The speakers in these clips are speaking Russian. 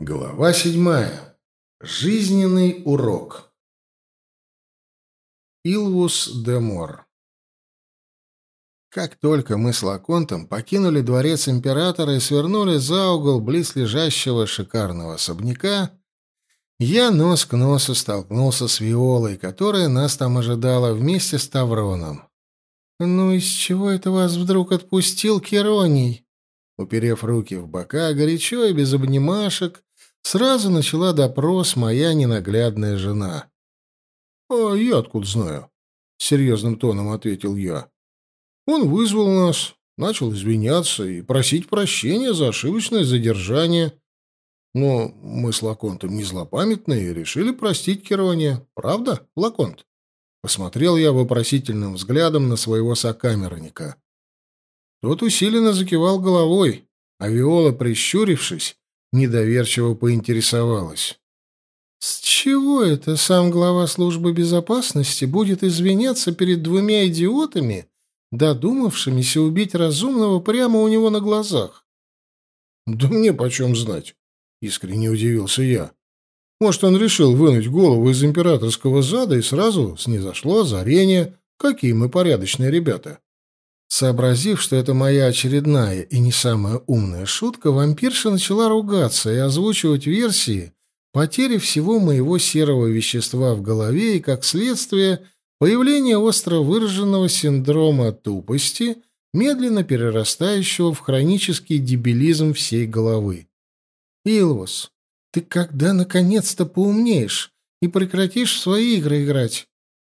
Глава седьмая. Жизненный урок. Илвус де Мор. Как только мы с Лаконтом покинули дворец императора и свернули за угол близлежащего шикарного особняка, я нос к носу столкнулся с Виолой, которая нас там ожидала вместе с Тавроном. «Ну из чего это вас вдруг отпустил Кероний?» Уперев руки в бока, горячо и без обнимашек, Сразу начала допрос моя ненаглядная жена. — А я откуда знаю? — серьезным тоном ответил я. — Он вызвал нас, начал извиняться и просить прощения за ошибочное задержание. Но мы с Лаконтом не злопамятные и решили простить Керония. Правда, Лаконт? Посмотрел я вопросительным взглядом на своего сокамерника. Тот усиленно закивал головой, а Виола, прищурившись, недоверчиво поинтересовалась. «С чего это сам глава службы безопасности будет извиняться перед двумя идиотами, додумавшимися убить разумного прямо у него на глазах?» «Да мне почем знать?» — искренне удивился я. «Может, он решил вынуть голову из императорского зада и сразу снизошло озарение, какие мы порядочные ребята». Сообразив, что это моя очередная и не самая умная шутка, вампирша начала ругаться и озвучивать версии потери всего моего серого вещества в голове и, как следствие, появления остро выраженного синдрома тупости, медленно перерастающего в хронический дебилизм всей головы. «Илвус, ты когда наконец-то поумнеешь и прекратишь в свои игры играть?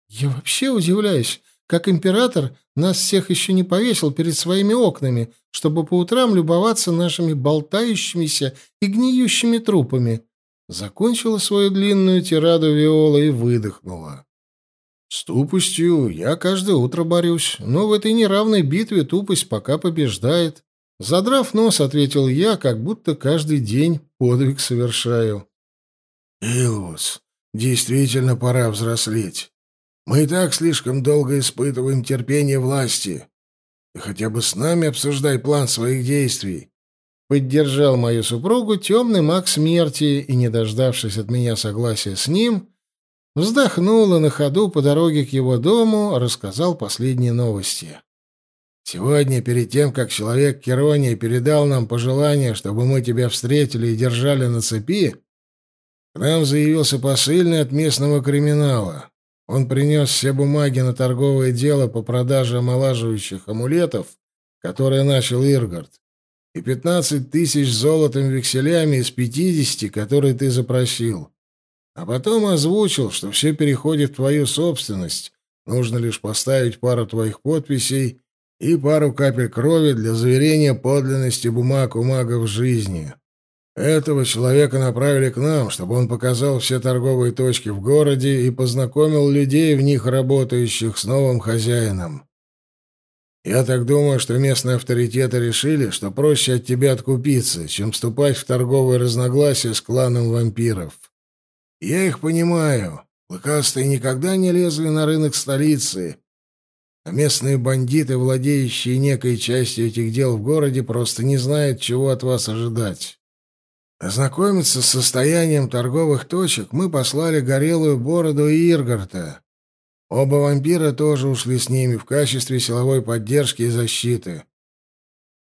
Я вообще удивляюсь, как император нас всех еще не повесил перед своими окнами, чтобы по утрам любоваться нашими болтающимися и гниющими трупами. Закончила свою длинную тираду Виола и выдохнула. С тупостью я каждое утро борюсь, но в этой неравной битве тупость пока побеждает. Задрав нос, ответил я, как будто каждый день подвиг совершаю. «Илвус, действительно пора взрослеть. Мы и так слишком долго испытываем терпение власти. Ты хотя бы с нами обсуждай план своих действий. Поддержал мою супругу темный маг смерти и, не дождавшись от меня согласия с ним, вздохнул и на ходу по дороге к его дому рассказал последние новости. Сегодня, перед тем, как человек Керония передал нам пожелание, чтобы мы тебя встретили и держали на цепи, к нам заявился посыльный от местного криминала. Он принес все бумаги на торговое дело по продаже омолаживающих амулетов, которое начал Иргард, и пятнадцать тысяч золотом векселями из пятидесяти, которые ты запросил. А потом озвучил, что все переходит в твою собственность, нужно лишь поставить пару твоих подписей и пару капель крови для заверения подлинности бумаг у магов жизни. Этого человека направили к нам, чтобы он показал все торговые точки в городе и познакомил людей в них работающих с новым хозяином. Я так думаю, что местные авторитеты решили, что проще от тебя откупиться, чем вступать в торговые разногласия с кланом вампиров. Я их понимаю. Клыкастые никогда не лезли на рынок столицы, а местные бандиты, владеющие некой частью этих дел в городе, просто не знают, чего от вас ожидать. Ознакомиться с состоянием торговых точек мы послали Горелую Бороду и Иргарта. Оба вампира тоже ушли с ними в качестве силовой поддержки и защиты.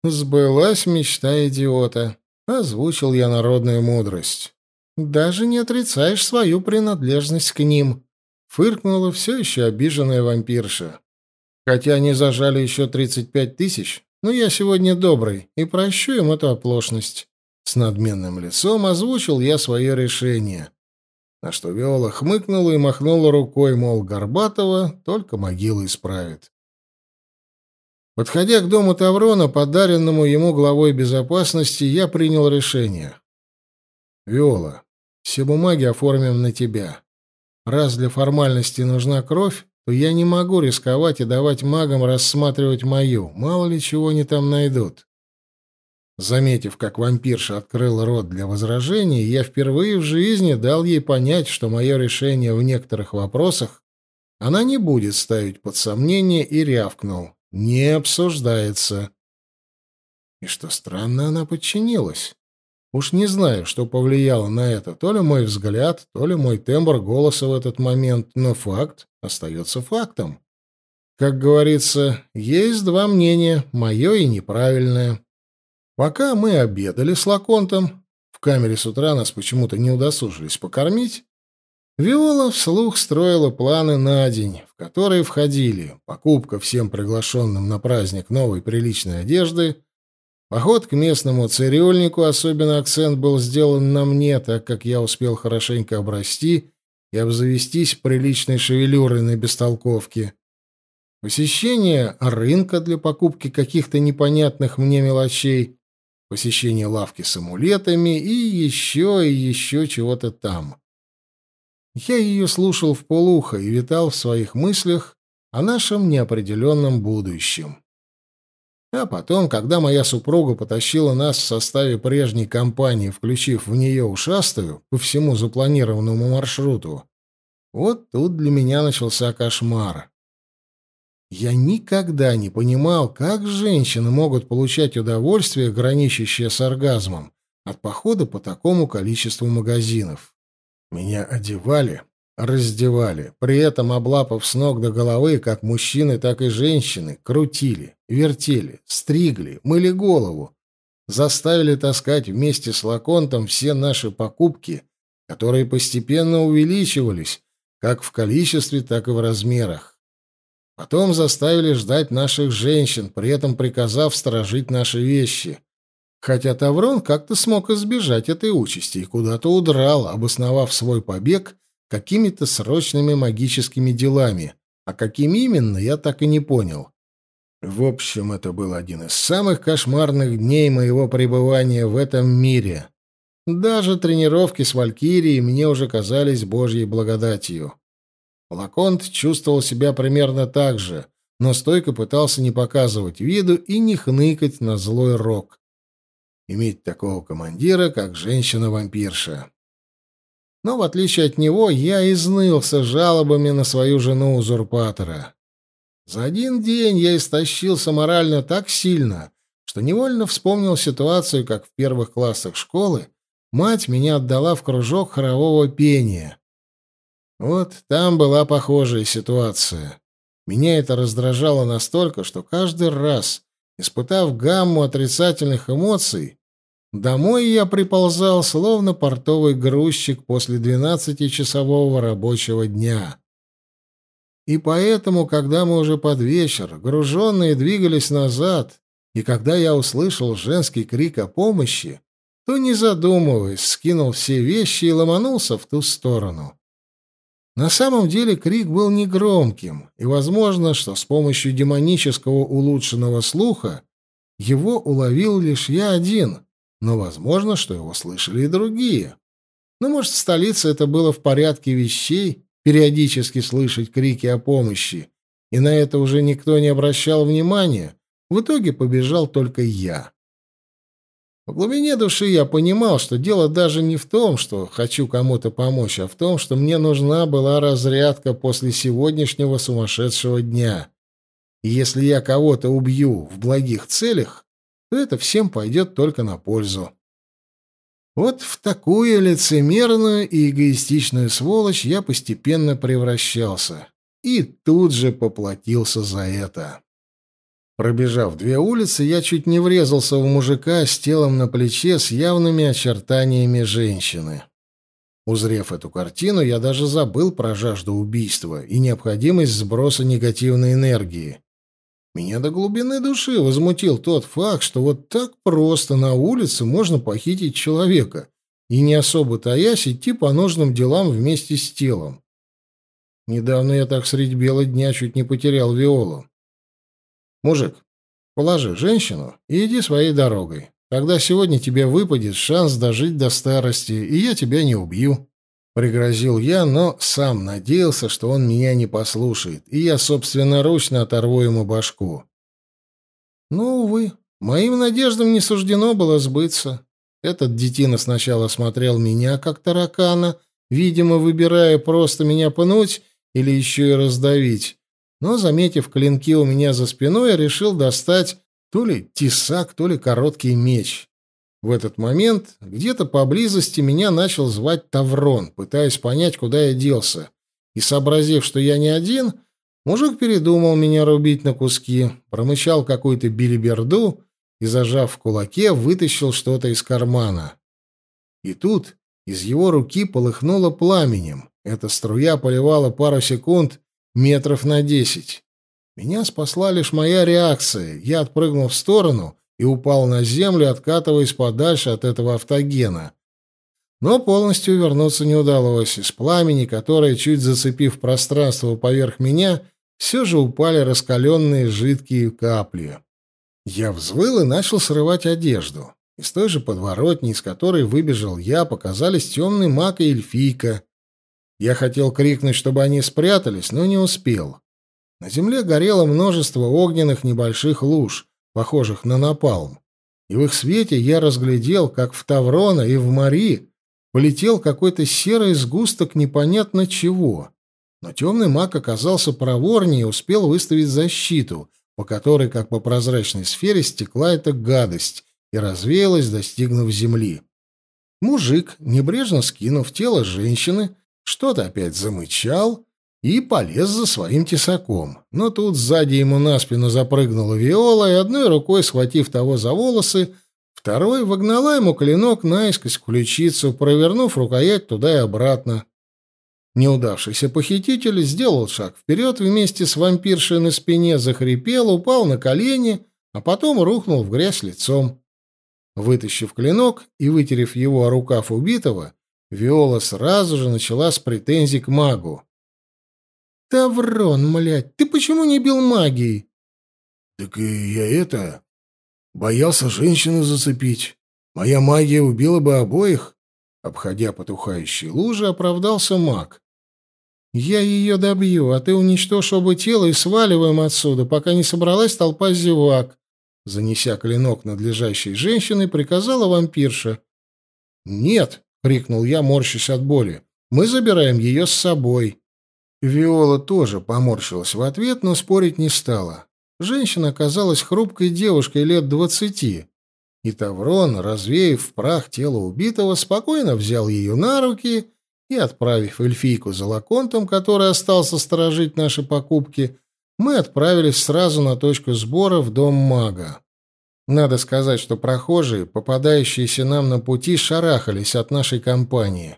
«Сбылась мечта идиота», — озвучил я народную мудрость. «Даже не отрицаешь свою принадлежность к ним», — фыркнула все еще обиженная вампирша. «Хотя они зажали еще тридцать пять тысяч, но я сегодня добрый и прощу им эту оплошность». С надменным лицом озвучил я свое решение. На что Виола хмыкнула и махнула рукой, мол, Горбатова только могилу исправит. Подходя к дому Таврона, подаренному ему главой безопасности, я принял решение. «Виола, все бумаги оформим на тебя. Раз для формальности нужна кровь, то я не могу рисковать и давать магам рассматривать мою, мало ли чего они там найдут. Заметив, как вампирша открыл рот для возражений, я впервые в жизни дал ей понять, что мое решение в некоторых вопросах она не будет ставить под сомнение, и рявкнул. «Не обсуждается». И что странно, она подчинилась. Уж не знаю, что повлияло на это, то ли мой взгляд, то ли мой тембр голоса в этот момент, но факт остается фактом. Как говорится, есть два мнения, мое и неправильное. Пока мы обедали с Лаконтом, в камере с утра нас почему-то не удосужились покормить, Виола вслух строила планы на день, в которые входили покупка всем приглашенным на праздник новой приличной одежды, поход к местному цирюльнику, особенно акцент был сделан на мне, так как я успел хорошенько обрасти и обзавестись приличной шевелюрой на бестолковке, посещение рынка для покупки каких-то непонятных мне мелочей, посещение лавки с амулетами и еще и еще чего-то там. Я ее слушал в полухо и витал в своих мыслях о нашем неопределенном будущем. А потом, когда моя супруга потащила нас в составе прежней компании, включив в нее ушастую по всему запланированному маршруту, вот тут для меня начался кошмар. Я никогда не понимал, как женщины могут получать удовольствие, граничащее с оргазмом, от похода по такому количеству магазинов. Меня одевали, раздевали, при этом облапав с ног до головы, как мужчины, так и женщины, крутили, вертели, стригли, мыли голову, заставили таскать вместе с Лаконтом все наши покупки, которые постепенно увеличивались, как в количестве, так и в размерах. Потом заставили ждать наших женщин, при этом приказав сторожить наши вещи. Хотя Таврон как-то смог избежать этой участи и куда-то удрал, обосновав свой побег какими-то срочными магическими делами, а какими именно, я так и не понял. В общем, это был один из самых кошмарных дней моего пребывания в этом мире. Даже тренировки с Валькирией мне уже казались божьей благодатью. Лаконт чувствовал себя примерно так же, но стойко пытался не показывать виду и не хныкать на злой рок иметь такого командира, как женщина-вампирша. Но, в отличие от него, я изнылся жалобами на свою жену-узурпатора. За один день я истощился морально так сильно, что невольно вспомнил ситуацию, как в первых классах школы мать меня отдала в кружок хорового пения. Вот там была похожая ситуация. Меня это раздражало настолько, что каждый раз, испытав гамму отрицательных эмоций, Домой я приползал, словно портовый грузчик после двенадцатичасового рабочего дня. И поэтому, когда мы уже под вечер, груженные, двигались назад, и когда я услышал женский крик о помощи, то, не задумываясь, скинул все вещи и ломанулся в ту сторону. На самом деле крик был негромким, и возможно, что с помощью демонического улучшенного слуха его уловил лишь я один — но возможно, что его слышали и другие. Но, может, в столице это было в порядке вещей, периодически слышать крики о помощи, и на это уже никто не обращал внимания. В итоге побежал только я. В глубине души я понимал, что дело даже не в том, что хочу кому-то помочь, а в том, что мне нужна была разрядка после сегодняшнего сумасшедшего дня. И если я кого-то убью в благих целях, то это всем пойдет только на пользу. Вот в такую лицемерную и эгоистичную сволочь я постепенно превращался. И тут же поплатился за это. Пробежав две улицы, я чуть не врезался в мужика с телом на плече с явными очертаниями женщины. Узрев эту картину, я даже забыл про жажду убийства и необходимость сброса негативной энергии. Меня до глубины души возмутил тот факт, что вот так просто на улице можно похитить человека и не особо таясь идти по нужным делам вместе с телом. Недавно я так средь бела дня чуть не потерял Виолу. Мужик, положи женщину и иди своей дорогой. Тогда сегодня тебе выпадет шанс дожить до старости, и я тебя не убью. Пригрозил я, но сам надеялся, что он меня не послушает, и я собственноручно оторву ему башку. Но, увы, моим надеждам не суждено было сбыться. Этот детина сначала смотрел меня, как таракана, видимо, выбирая просто меня пнуть или еще и раздавить. Но, заметив клинки у меня за спиной, решил достать то ли тесак, то ли короткий меч. В этот момент где-то поблизости меня начал звать Таврон, пытаясь понять, куда я делся. И, сообразив, что я не один, мужик передумал меня рубить на куски, промычал какую-то билиберду и, зажав в кулаке, вытащил что-то из кармана. И тут из его руки полыхнуло пламенем. Эта струя поливала пару секунд метров на десять. Меня спасла лишь моя реакция. Я отпрыгнул в сторону и упал на землю, откатываясь подальше от этого автогена. Но полностью вернуться не удалось. Из пламени, которое, чуть зацепив пространство поверх меня, все же упали раскаленные жидкие капли. Я взвыл и начал срывать одежду. Из той же подворотни, из которой выбежал я, показались темный маг и эльфийка. Я хотел крикнуть, чтобы они спрятались, но не успел. На земле горело множество огненных небольших луж, похожих на напалм. И в их свете я разглядел, как в Таврона и в Мари полетел какой-то серый сгусток непонятно чего. Но темный маг оказался проворнее и успел выставить защиту, по которой, как по прозрачной сфере, стекла эта гадость и развеялась, достигнув земли. Мужик, небрежно скинув тело женщины, что-то опять замычал и полез за своим тесаком. Но тут сзади ему на спину запрыгнула Виола и одной рукой, схватив того за волосы, второй вогнала ему клинок наискось в ключицу, провернув рукоять туда и обратно. Неудавшийся похититель сделал шаг вперед вместе с вампиршей на спине, захрипел, упал на колени, а потом рухнул в грязь лицом. Вытащив клинок и вытерев его о рукав убитого, Виола сразу же начала с претензий к магу. «Таврон, млядь, ты почему не бил магией?» «Так и я это... Боялся женщину зацепить. Моя магия убила бы обоих». Обходя потухающие лужи, оправдался маг. «Я ее добью, а ты уничтожь оба тела и сваливаем отсюда, пока не собралась толпа зевак», занеся клинок надлежащей женщины, приказала вампирша. «Нет!» — крикнул я, морщась от боли. «Мы забираем ее с собой». Виола тоже поморщилась в ответ, но спорить не стала. Женщина оказалась хрупкой девушкой лет двадцати, и Таврон, развеяв в прах тело убитого, спокойно взял ее на руки и, отправив эльфийку за лаконтом, который остался сторожить наши покупки, мы отправились сразу на точку сбора в дом мага. Надо сказать, что прохожие, попадающиеся нам на пути, шарахались от нашей компании.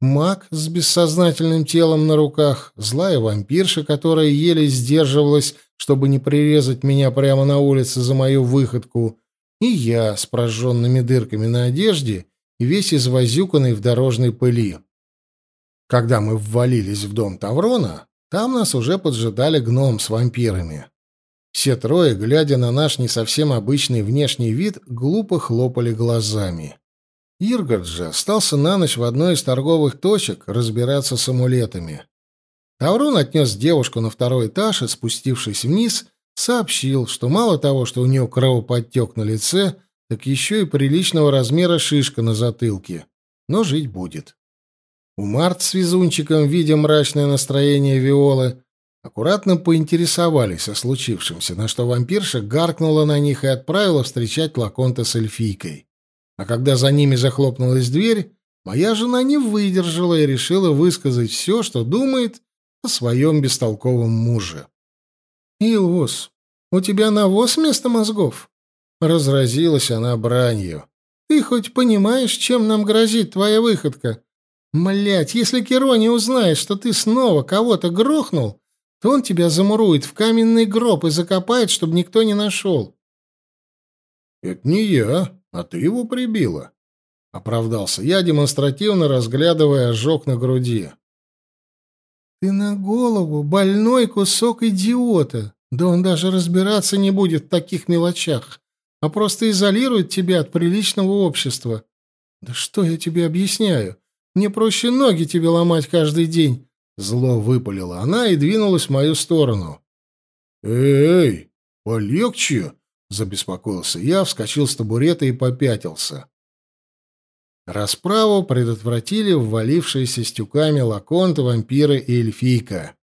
Маг с бессознательным телом на руках, злая вампирша, которая еле сдерживалась, чтобы не прирезать меня прямо на улице за мою выходку, и я с прожженными дырками на одежде и весь извозюканный в дорожной пыли. Когда мы ввалились в дом Таврона, там нас уже поджидали гном с вампирами. Все трое, глядя на наш не совсем обычный внешний вид, глупо хлопали глазами. Иргард же остался на ночь в одной из торговых точек разбираться с амулетами. Таврон отнес девушку на второй этаж и, спустившись вниз, сообщил, что мало того, что у нее кровоподтек на лице, так еще и приличного размера шишка на затылке. Но жить будет. У Март с везунчиком, видя мрачное настроение Виолы, аккуратно поинтересовались о случившемся, на что вампирша гаркнула на них и отправила встречать Лаконта с эльфийкой. А когда за ними захлопнулась дверь, моя жена не выдержала и решила высказать все, что думает о своем бестолковом муже. «Иос, у тебя навоз вместо мозгов?» Разразилась она бранью. «Ты хоть понимаешь, чем нам грозит твоя выходка? Млять, если Керо не узнает, что ты снова кого-то грохнул, то он тебя замурует в каменный гроб и закопает, чтобы никто не нашел». «Это не я, а ты его прибила», — оправдался я, демонстративно разглядывая ожог на груди. «Ты на голову больной кусок идиота. Да он даже разбираться не будет в таких мелочах, а просто изолирует тебя от приличного общества. Да что я тебе объясняю? Мне проще ноги тебе ломать каждый день». Зло выпалила она и двинулась в мою сторону. «Эй, полегче!» — забеспокоился я, вскочил с табурета и попятился. Расправу предотвратили ввалившиеся с тюками лаконты, вампиры и эльфийка.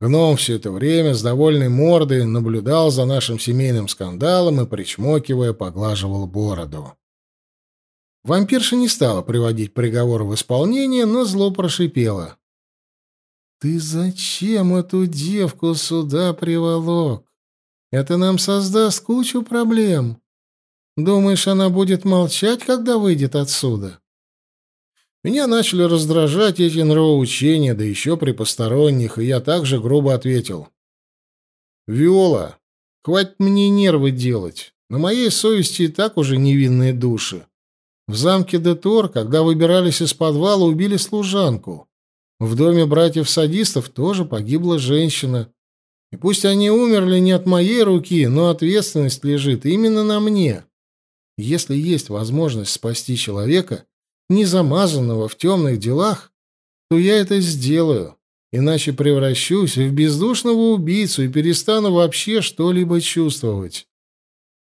Гном все это время с довольной мордой наблюдал за нашим семейным скандалом и, причмокивая, поглаживал бороду. Вампирша не стала приводить приговор в исполнение, но зло прошипела. «Ты зачем эту девку сюда приволок? Это нам создаст кучу проблем. Думаешь, она будет молчать, когда выйдет отсюда?» Меня начали раздражать эти нравоучения, да еще при посторонних, и я также грубо ответил. «Виола, хватит мне нервы делать. На моей совести и так уже невинные души. В замке Детор, когда выбирались из подвала, убили служанку. В доме братьев-садистов тоже погибла женщина. И пусть они умерли не от моей руки, но ответственность лежит именно на мне. Если есть возможность спасти человека, не замазанного в темных делах, то я это сделаю, иначе превращусь в бездушного убийцу и перестану вообще что-либо чувствовать.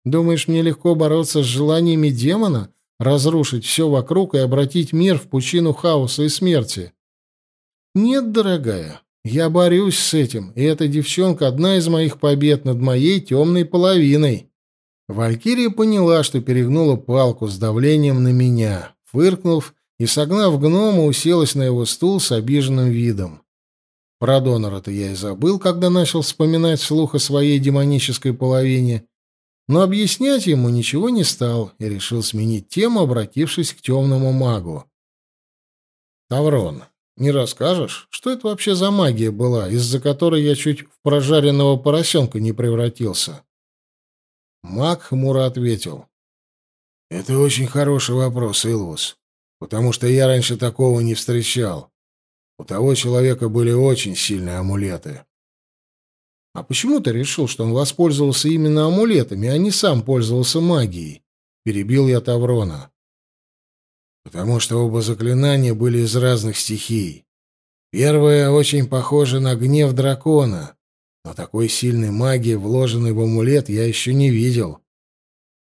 Думаешь, мне легко бороться с желаниями демона, разрушить все вокруг и обратить мир в пучину хаоса и смерти. Нет, дорогая, я борюсь с этим, и эта девчонка — одна из моих побед над моей темной половиной. Валькирия поняла, что перегнула палку с давлением на меня, фыркнув и, согнав гнома, уселась на его стул с обиженным видом. Про донора-то я и забыл, когда начал вспоминать вслух о своей демонической половине, но объяснять ему ничего не стал и решил сменить тему, обратившись к темному магу. «Таврон, не расскажешь, что это вообще за магия была, из-за которой я чуть в прожаренного поросенка не превратился?» Маг хмуро ответил. «Это очень хороший вопрос, Илвус, потому что я раньше такого не встречал. У того человека были очень сильные амулеты». А почему ты решил, что он воспользовался именно амулетами, а не сам пользовался магией? Перебил я Таврона. Потому что оба заклинания были из разных стихий. Первое очень похоже на гнев дракона, но такой сильной магии, вложенной в амулет, я еще не видел.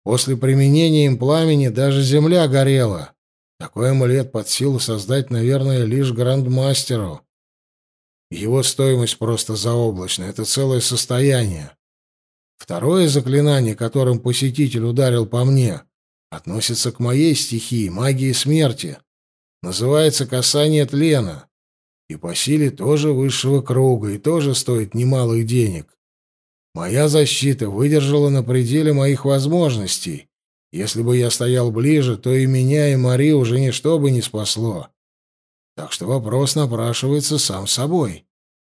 После применения им пламени даже земля горела. Такой амулет под силу создать, наверное, лишь грандмастеру. Его стоимость просто заоблачная, это целое состояние. Второе заклинание, которым посетитель ударил по мне, относится к моей стихии, магии смерти. Называется «Касание тлена». И по силе тоже высшего круга, и тоже стоит немалых денег. Моя защита выдержала на пределе моих возможностей. Если бы я стоял ближе, то и меня, и Мари уже ничто бы не спасло. Так что вопрос напрашивается сам собой.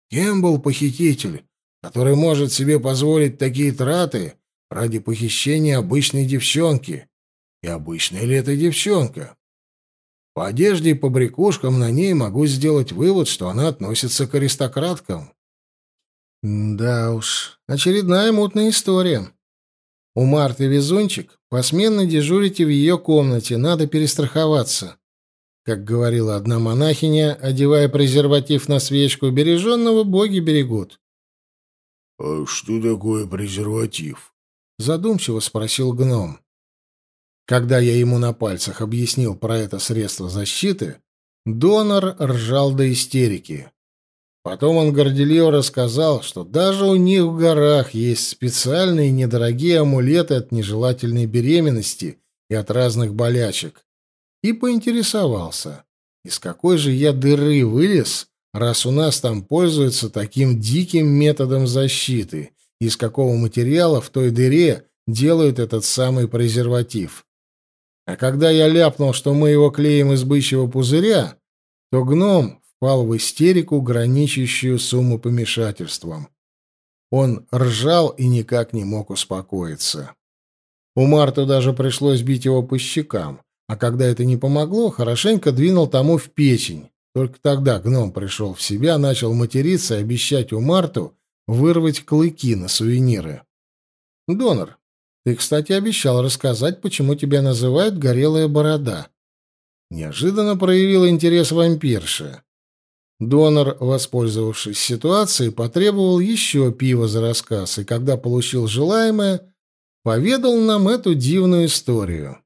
Кем был похититель, который может себе позволить такие траты ради похищения обычной девчонки? И обычная ли это девчонка? По одежде и по брякушкам на ней могу сделать вывод, что она относится к аристократкам. Да уж, очередная мутная история. У Марты Везунчик посменно дежурите в ее комнате, надо перестраховаться. Как говорила одна монахиня, одевая презерватив на свечку, береженного боги берегут. — А что такое презерватив? — задумчиво спросил гном. Когда я ему на пальцах объяснил про это средство защиты, донор ржал до истерики. Потом он горделиво рассказал, что даже у них в горах есть специальные недорогие амулеты от нежелательной беременности и от разных болячек и поинтересовался, из какой же я дыры вылез, раз у нас там пользуются таким диким методом защиты, из какого материала в той дыре делают этот самый презерватив. А когда я ляпнул, что мы его клеим из бычьего пузыря, то гном впал в истерику, граничащую с умопомешательством. Он ржал и никак не мог успокоиться. У Марта даже пришлось бить его по щекам, а когда это не помогло, хорошенько двинул тому в печень. Только тогда гном пришел в себя, начал материться и обещать у Марту вырвать клыки на сувениры. «Донор, ты, кстати, обещал рассказать, почему тебя называют «горелая борода». Неожиданно проявил интерес вампирша. Донор, воспользовавшись ситуацией, потребовал еще пива за рассказ, и когда получил желаемое, поведал нам эту дивную историю.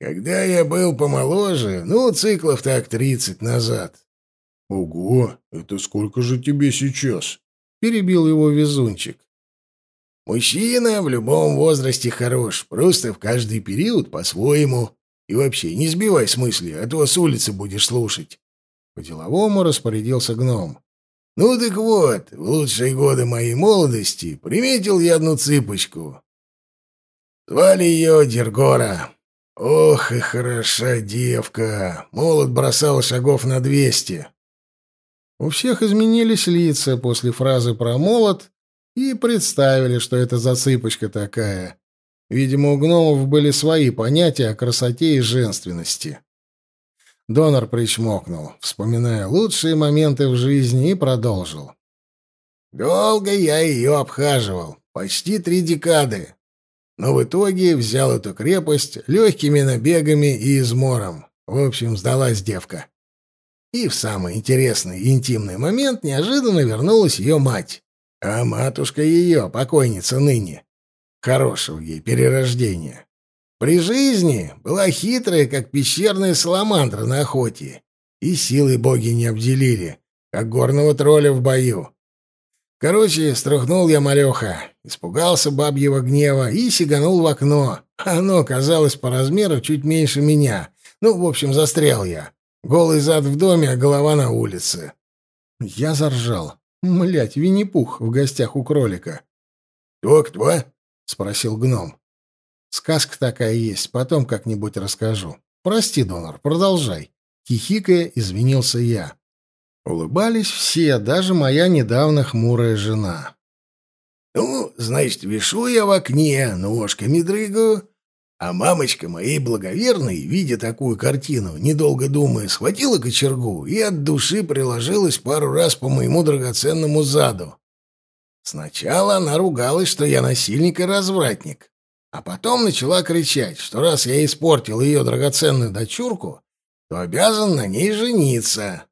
Когда я был помоложе, ну, циклов так тридцать назад. — Ого, это сколько же тебе сейчас? — перебил его везунчик. — Мужчина в любом возрасте хорош, просто в каждый период по-своему. И вообще, не сбивай с мысли, а то с улицы будешь слушать. По-деловому распорядился гном. Ну так вот, в лучшие годы моей молодости приметил я одну цыпочку. Звали ее Дергора. Ох и хороша девка. Молот бросал шагов на двести. У всех изменились лица после фразы про молот и представили, что это за цыпочка такая. Видимо, у гномов были свои понятия о красоте и женственности. Донор причмокнул, вспоминая лучшие моменты в жизни, и продолжил. «Долго я ее обхаживал, почти три декады, но в итоге взял эту крепость легкими набегами и измором. В общем, сдалась девка. И в самый интересный и интимный момент неожиданно вернулась ее мать. А матушка ее, покойница ныне. Хорошего ей перерождения. При жизни была хитрая, как пещерная саламандра на охоте. И силой боги не обделили, как горного тролля в бою. Короче, струхнул я малеха, испугался бабьего гнева и сиганул в окно. Оно казалось по размеру чуть меньше меня. Ну, в общем, застрял я. Голый зад в доме, а голова на улице. Я заржал. Млять, Винни-Пух в гостях у кролика. «Кто-кто?» — спросил гном. «Сказка такая есть, потом как-нибудь расскажу. Прости, донор, продолжай». Хихикая, извинился я. Улыбались все, даже моя недавно хмурая жена. «Ну, значит, вешу я в окне, ножками дрыгаю, а мамочка моей благоверной, видя такую картину, недолго думая, схватила кочергу и от души приложилась пару раз по моему драгоценному заду. Сначала она ругалась, что я насильник и развратник, а потом начала кричать, что раз я испортил ее драгоценную дочурку, то обязан на ней жениться.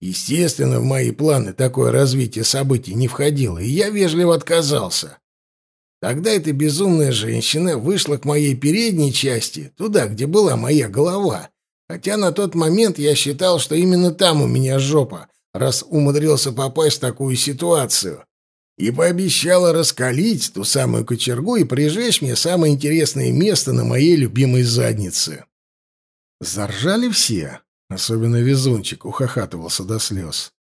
Естественно, в мои планы такое развитие событий не входило, и я вежливо отказался. Тогда эта безумная женщина вышла к моей передней части, туда, где была моя голова, хотя на тот момент я считал, что именно там у меня жопа, раз умудрился попасть в такую ситуацию, и пообещала раскалить ту самую кочергу и прижечь мне самое интересное место на моей любимой заднице. Заржали все, особенно везунчик ухахатывался до слез.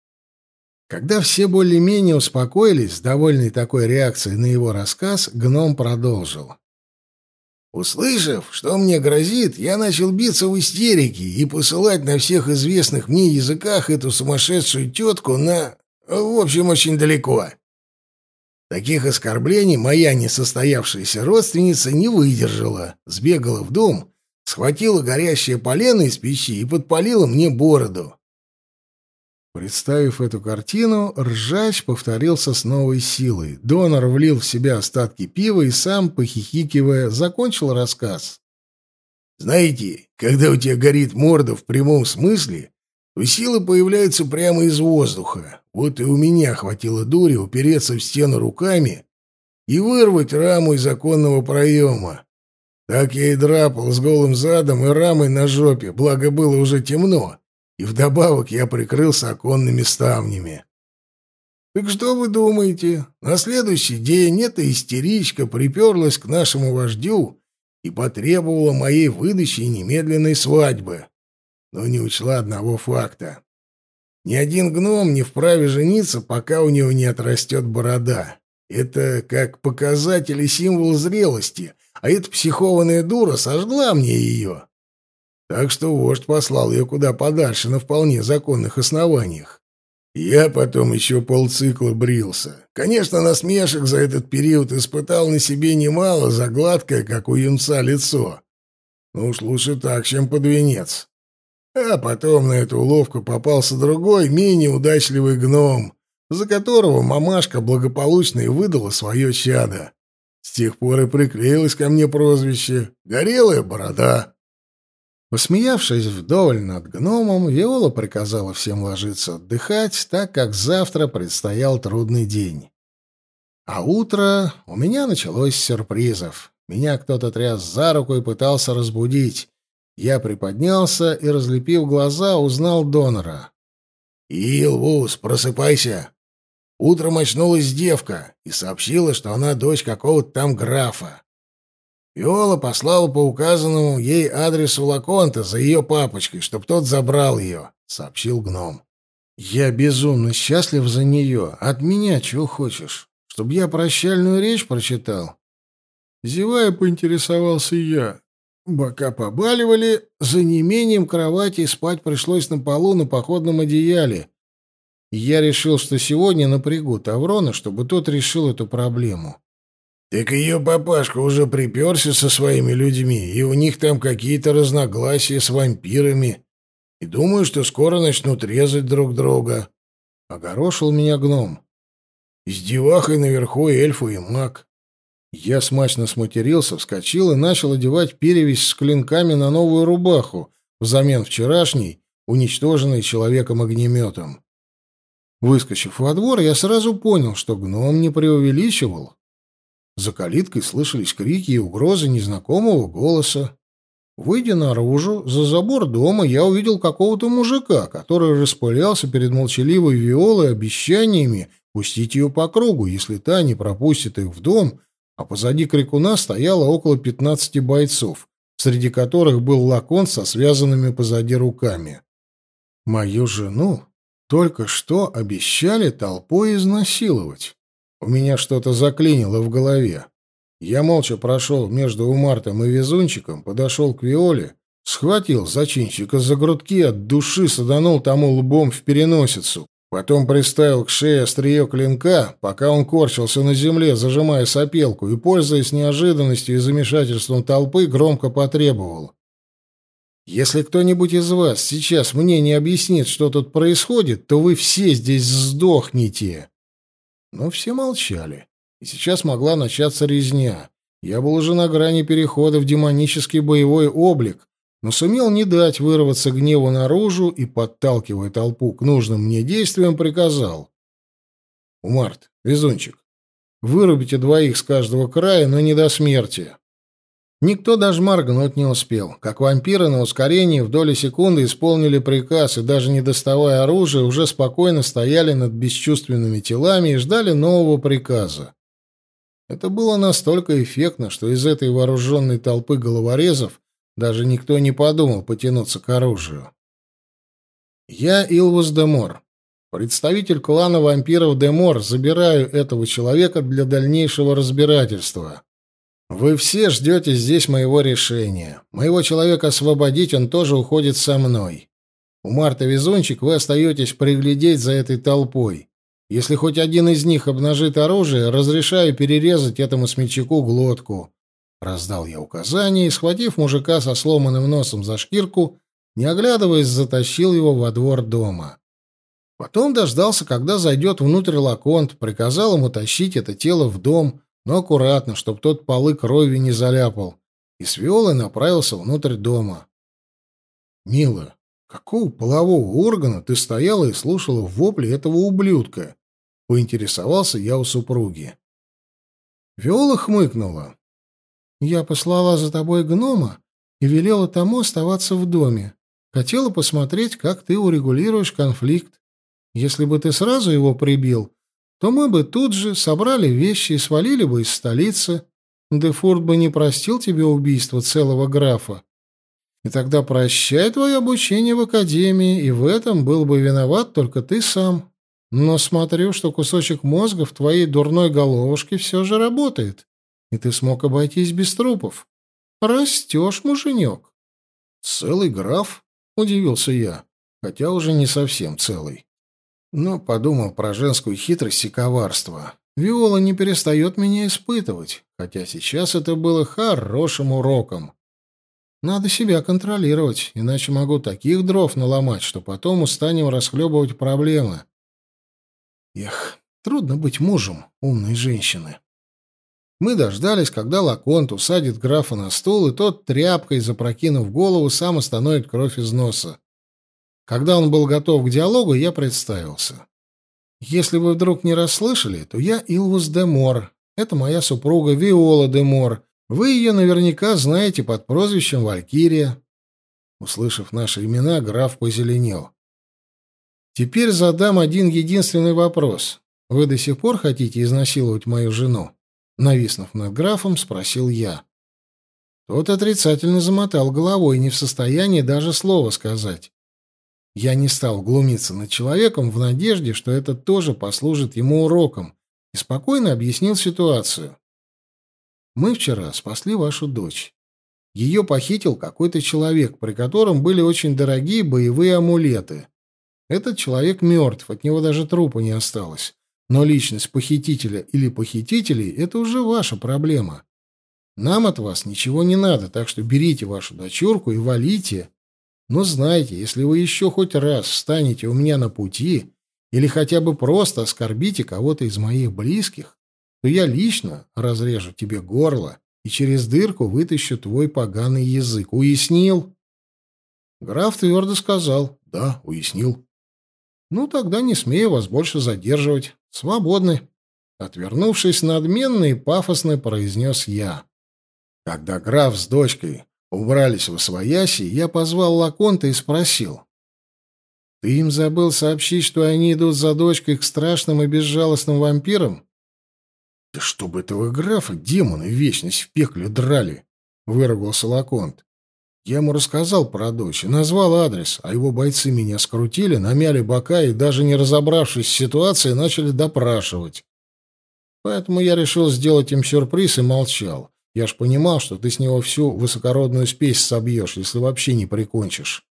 Когда все более-менее успокоились, довольный такой реакцией на его рассказ, гном продолжил. Услышав, что мне грозит, я начал биться в истерике и посылать на всех известных мне языках эту сумасшедшую тетку на... в общем, очень далеко. Таких оскорблений моя несостоявшаяся родственница не выдержала, сбегала в дом, схватила горящее полено из печи и подпалила мне бороду. Представив эту картину, ржач повторился с новой силой. Донор влил в себя остатки пива и сам, похихикивая, закончил рассказ. «Знаете, когда у тебя горит морда в прямом смысле, то силы появляются прямо из воздуха. Вот и у меня хватило дури упереться в стену руками и вырвать раму из оконного проема. Так я и драпал с голым задом и рамой на жопе, благо было уже темно» и вдобавок я прикрылся оконными ставнями. Так что вы думаете? На следующий день эта истеричка приперлась к нашему вождю и потребовала моей выдачи и немедленной свадьбы. Но не учла одного факта. Ни один гном не вправе жениться, пока у него не отрастет борода. Это как показатель и символ зрелости, а эта психованная дура сожгла мне ее. Так что вождь послал ее куда подальше на вполне законных основаниях. Я потом еще полцикла брился. Конечно, насмешек за этот период испытал на себе немало за гладкое, как у юнца, лицо. Ну уж лучше так, чем под венец. А потом на эту уловку попался другой, менее удачливый гном, за которого мамашка благополучно и выдала свое чадо. С тех пор и приклеилось ко мне прозвище «Горелая борода». Посмеявшись вдоволь над гномом, Виола приказала всем ложиться отдыхать, так как завтра предстоял трудный день. А утро у меня началось с сюрпризов. Меня кто-то тряс за руку и пытался разбудить. Я приподнялся и, разлепив глаза, узнал донора. «Илвус, просыпайся!» Утром очнулась девка и сообщила, что она дочь какого-то там графа. Виола послала по указанному ей адресу Лаконта за ее папочкой, чтоб тот забрал ее, — сообщил гном. Я безумно счастлив за нее. От меня чего хочешь? Чтоб я прощальную речь прочитал? Зевая, поинтересовался я. Бока побаливали, за неимением кровати спать пришлось на полу на походном одеяле. Я решил, что сегодня напрягу Таврона, чтобы тот решил эту проблему. Так ее папашка уже приперся со своими людьми, и у них там какие-то разногласия с вампирами. И думаю, что скоро начнут резать друг друга. Огорошил меня гном. С девахой наверху эльфу и маг. Я смачно сматерился, вскочил и начал одевать перевязь с клинками на новую рубаху, взамен вчерашней, уничтоженной человеком-огнеметом. Выскочив во двор, я сразу понял, что гном не преувеличивал. За калиткой слышались крики и угрозы незнакомого голоса. Выйдя наружу, за забор дома, я увидел какого-то мужика, который распылялся перед молчаливой Виолой обещаниями пустить ее по кругу, если та не пропустит их в дом, а позади крикуна стояло около пятнадцати бойцов, среди которых был лакон со связанными позади руками. Мою жену только что обещали толпой изнасиловать. У меня что-то заклинило в голове. Я молча прошел между Умартом и Везунчиком, подошел к Виоле, схватил зачинщика за грудки, от души саданул тому лбом в переносицу, потом приставил к шее острие клинка, пока он корчился на земле, зажимая сопелку, и, пользуясь неожиданностью и замешательством толпы, громко потребовал. «Если кто-нибудь из вас сейчас мне не объяснит, что тут происходит, то вы все здесь сдохнете!» Но все молчали, и сейчас могла начаться резня. Я был уже на грани перехода в демонический боевой облик, но сумел не дать вырваться гневу наружу и, подталкивая толпу к нужным мне действиям, приказал. «Умарт, везунчик, вырубите двоих с каждого края, но не до смерти». Никто даже моргнуть не успел. Как вампиры на ускорении в доли секунды исполнили приказ и, даже не доставая оружия, уже спокойно стояли над бесчувственными телами и ждали нового приказа. Это было настолько эффектно, что из этой вооруженной толпы головорезов даже никто не подумал потянуться к оружию. Я Илвус Демор, представитель клана вампиров Демор, забираю этого человека для дальнейшего разбирательства. Вы все ждете здесь моего решения. Моего человека освободить, он тоже уходит со мной. У Марта Везунчик вы остаетесь приглядеть за этой толпой. Если хоть один из них обнажит оружие, разрешаю перерезать этому смельчаку глотку. Раздал я указание и, схватив мужика со сломанным носом за шкирку, не оглядываясь, затащил его во двор дома. Потом дождался, когда зайдет внутрь Лаконт, приказал ему тащить это тело в дом, но аккуратно, чтобы тот полы кровью не заляпал, и с Виолой направился внутрь дома. «Мила, какого полового органа ты стояла и слушала вопли этого ублюдка?» — поинтересовался я у супруги. Виола хмыкнула. «Я послала за тобой гнома и велела тому оставаться в доме. Хотела посмотреть, как ты урегулируешь конфликт. Если бы ты сразу его прибил, то мы бы тут же собрали вещи и свалили бы из столицы. Дефурт бы не простил тебе убийство целого графа. И тогда прощай твое обучение в академии, и в этом был бы виноват только ты сам. Но смотрю, что кусочек мозга в твоей дурной головушке все же работает, и ты смог обойтись без трупов. Растешь, муженек. Целый граф? — удивился я, хотя уже не совсем целый но подумал про женскую хитрость и коварство. Виола не перестает меня испытывать, хотя сейчас это было хорошим уроком. Надо себя контролировать, иначе могу таких дров наломать, что потом устанем расхлебывать проблемы. Эх, трудно быть мужем умной женщины. Мы дождались, когда Лаконт усадит графа на стул, и тот, тряпкой запрокинув голову, сам остановит кровь из носа. Когда он был готов к диалогу, я представился. Если вы вдруг не расслышали, то я Илвус де Мор. Это моя супруга Виола де Мор. Вы ее наверняка знаете под прозвищем Валькирия. Услышав наши имена, граф позеленел. Теперь задам один единственный вопрос. Вы до сих пор хотите изнасиловать мою жену? Нависнув над графом, спросил я. Тот отрицательно замотал головой, не в состоянии даже слова сказать. Я не стал глумиться над человеком в надежде, что это тоже послужит ему уроком, и спокойно объяснил ситуацию. «Мы вчера спасли вашу дочь. Ее похитил какой-то человек, при котором были очень дорогие боевые амулеты. Этот человек мертв, от него даже трупа не осталось. Но личность похитителя или похитителей — это уже ваша проблема. Нам от вас ничего не надо, так что берите вашу дочурку и валите. Но знайте, если вы еще хоть раз встанете у меня на пути или хотя бы просто оскорбите кого-то из моих близких, то я лично разрежу тебе горло и через дырку вытащу твой поганый язык. Уяснил?» Граф твердо сказал. «Да, уяснил». «Ну, тогда не смею вас больше задерживать. Свободны». Отвернувшись надменно и пафосно, произнес я. Когда граф с дочкой убрались в освояси, я позвал Лаконта и спросил. «Ты им забыл сообщить, что они идут за дочкой к страшным и безжалостным вампирам?» «Да чтобы этого графа демоны вечность в пекле драли!» — выругался Лаконт. Я ему рассказал про дочь и назвал адрес, а его бойцы меня скрутили, намяли бока и, даже не разобравшись с ситуацией, начали допрашивать. Поэтому я решил сделать им сюрприз и молчал. Я ж понимал, что ты с него всю высокородную спесь собьешь, если вообще не прикончишь.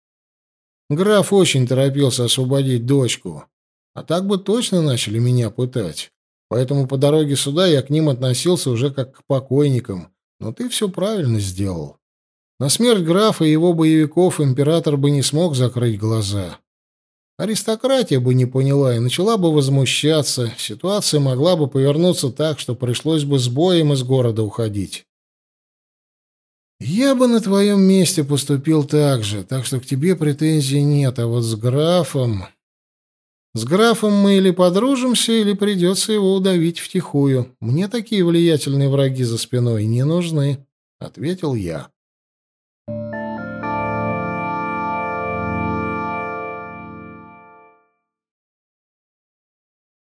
Граф очень торопился освободить дочку. А так бы точно начали меня пытать. Поэтому по дороге сюда я к ним относился уже как к покойникам. Но ты все правильно сделал. На смерть графа и его боевиков император бы не смог закрыть глаза. Аристократия бы не поняла и начала бы возмущаться, ситуация могла бы повернуться так, что пришлось бы с боем из города уходить. Я бы на твоем месте поступил так же, так что к тебе претензий нет, а вот с графом... С графом мы или подружимся, или придется его удавить втихую. Мне такие влиятельные враги за спиной не нужны, — ответил я.